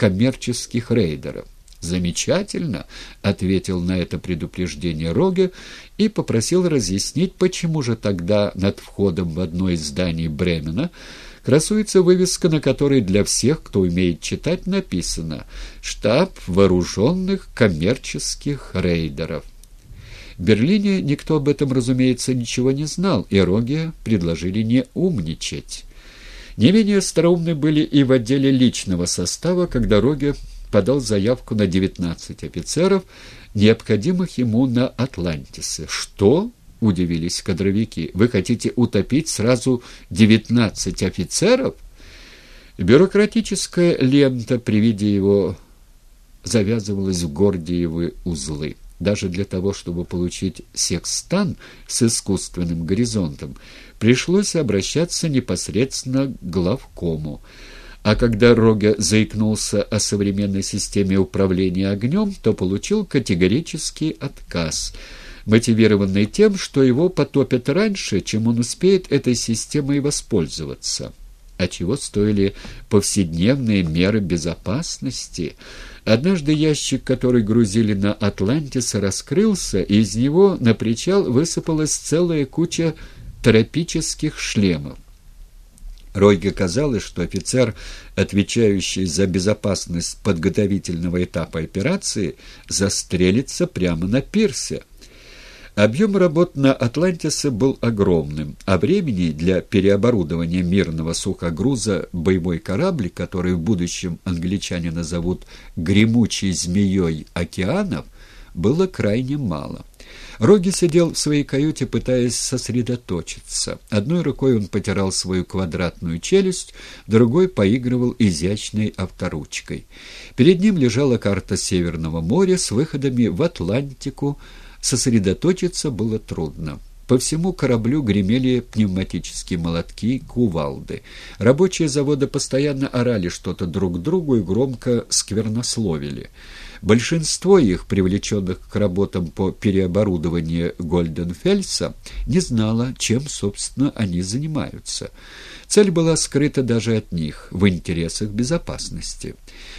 коммерческих рейдеров. «Замечательно», — ответил на это предупреждение Роге и попросил разъяснить, почему же тогда над входом в одно из зданий Бремена красуется вывеска, на которой для всех, кто умеет читать, написано «Штаб вооруженных коммерческих рейдеров». В Берлине никто об этом, разумеется, ничего не знал, и Роге предложили не умничать. Не менее остроумны были и в отделе личного состава, когда Роге подал заявку на 19 офицеров, необходимых ему на Атлантисе. «Что?» — удивились кадровики. «Вы хотите утопить сразу 19 офицеров?» Бюрократическая лента при виде его завязывалась в Гордиевы узлы. Даже для того, чтобы получить секстан с искусственным горизонтом, пришлось обращаться непосредственно к главкому — а когда Рога заикнулся о современной системе управления огнем, то получил категорический отказ, мотивированный тем, что его потопят раньше, чем он успеет этой системой воспользоваться. А чего стоили повседневные меры безопасности? Однажды ящик, который грузили на Атлантис, раскрылся, и из него на причал высыпалась целая куча тропических шлемов. Ройге казалось, что офицер, отвечающий за безопасность подготовительного этапа операции, застрелится прямо на пирсе. Объем работ на «Атлантисе» был огромным, а времени для переоборудования мирного сухогруза боевой корабль, который в будущем англичане назовут «гремучей змеей океанов», было крайне мало. Роги сидел в своей каюте, пытаясь сосредоточиться. Одной рукой он потирал свою квадратную челюсть, другой поигрывал изящной авторучкой. Перед ним лежала карта Северного моря с выходами в Атлантику. Сосредоточиться было трудно. По всему кораблю гремели пневматические молотки и кувалды. Рабочие завода постоянно орали что-то друг другу и громко сквернословили. Большинство их, привлеченных к работам по переоборудованию Гольденфельса, не знало, чем, собственно, они занимаются. Цель была скрыта даже от них, в интересах безопасности.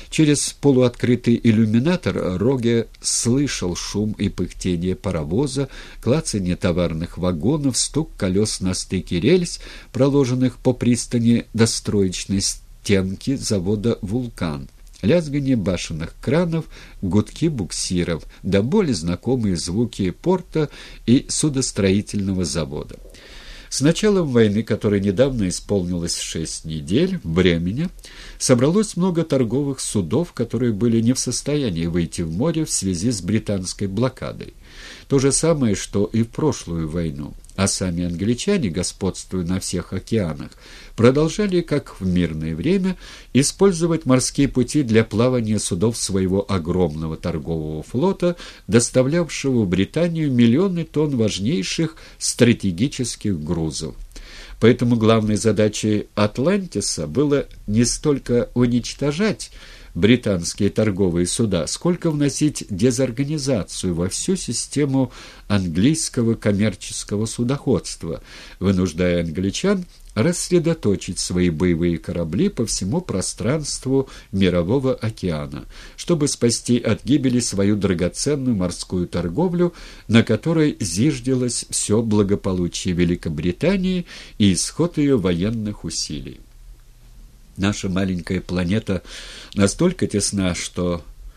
Через полуоткрытый иллюминатор Роге слышал шум и пыхтение паровоза, клацанье товарных вагонов, стук колес на стыке рельс, проложенных по пристани достроечной стенки завода «Вулкан» лязганье башенных кранов, гудки буксиров, да более знакомые звуки порта и судостроительного завода. С началом войны, которой недавно исполнилось шесть недель, в Бремене собралось много торговых судов, которые были не в состоянии выйти в море в связи с британской блокадой. То же самое, что и в прошлую войну а сами англичане, господствуя на всех океанах, продолжали, как в мирное время, использовать морские пути для плавания судов своего огромного торгового флота, доставлявшего в Британию миллионы тонн важнейших стратегических грузов. Поэтому главной задачей «Атлантиса» было не столько уничтожать британские торговые суда, сколько вносить дезорганизацию во всю систему английского коммерческого судоходства, вынуждая англичан рассредоточить свои боевые корабли по всему пространству Мирового океана, чтобы спасти от гибели свою драгоценную морскую торговлю, на которой зиждилось все благополучие Великобритании и исход ее военных усилий. Наша маленькая планета настолько тесна, что